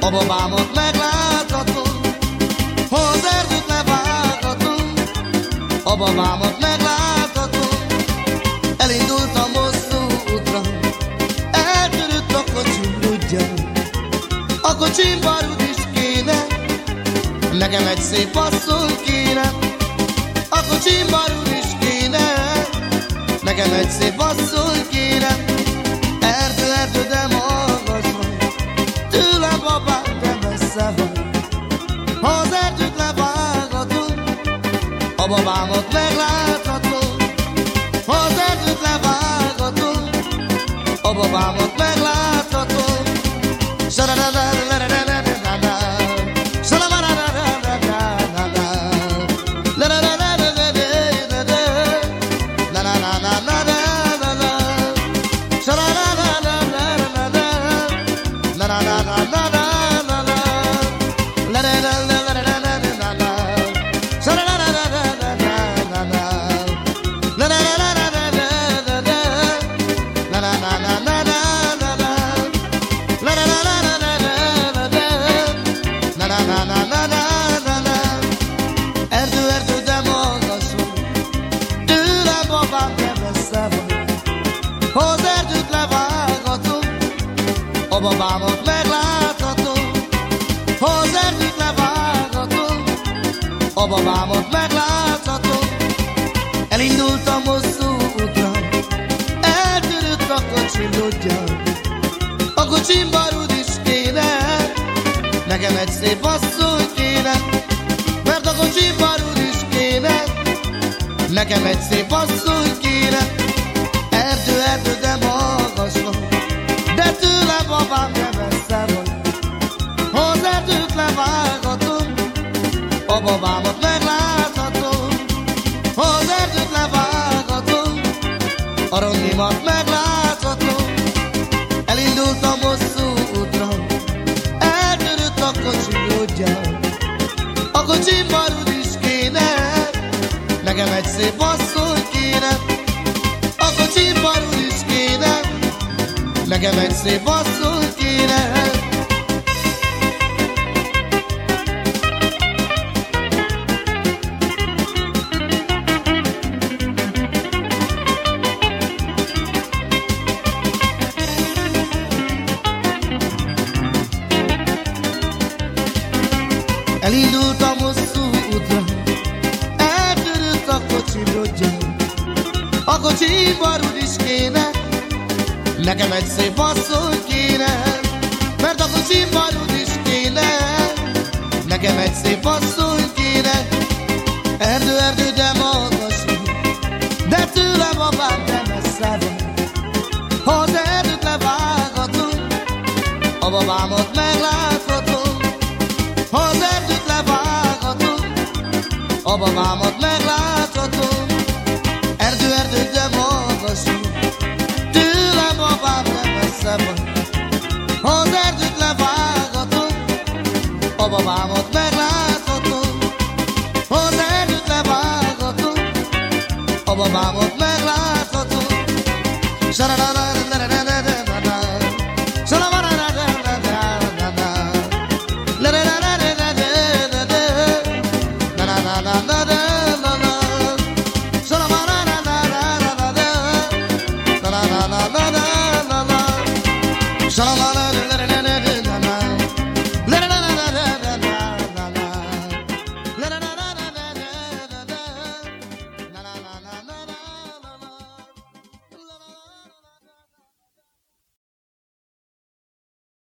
A babámat megláthatom, ha az erdőt levághatom, a babámat megláthatom. Elindultam hosszú útra, eltörött a kocsim rudja, a kocsim barud is kéne, nekem egy szép asszony kéne, a kocsim barud is kéne, nekem egy szép asszony kéne. babámat meglátható, ha az erdőt levágható, a babámat meglátható. la la la a babámat megláthatom. Ha az erdőt levágatom, a babámat megláthatom. Elindultam hosszú útra, eltörött a kocsim rudja. A kocsim barud is kéne, nekem egy szép asszony kéne, mert a kocsim barud is kéne, nekem egy szép asszony kéne. A babámat megláthatom. Ha az erdőt levágatom, a rondimat megláthatom. Elindultam hosszú útra, eltörött a kocsim rudja. A is kéne, nekem egy szép asszony kéne. A kocsim barul is kéne, nekem egy szép asszony kéne. Elindultam hosszú útra, eltörött a kocsim rudja. A kocsi barul is kéne, nekem egy szép asszony kéne, mert a kocsi barul is kéne, nekem egy szép asszony kéne. Erdő, erdő, de magas de tőlem babám nem messze van. Ha az erdőt levágatom, a babámat megláthatom. A babámat megláthatom. Erdő, erdő, de magas tőlem babám nem messze van. Ha az erdőt levágatom, a babámat megláthatom. Ha az erdőt levágatom, a babámat megláthatom. Sa-da-da-da-da. Some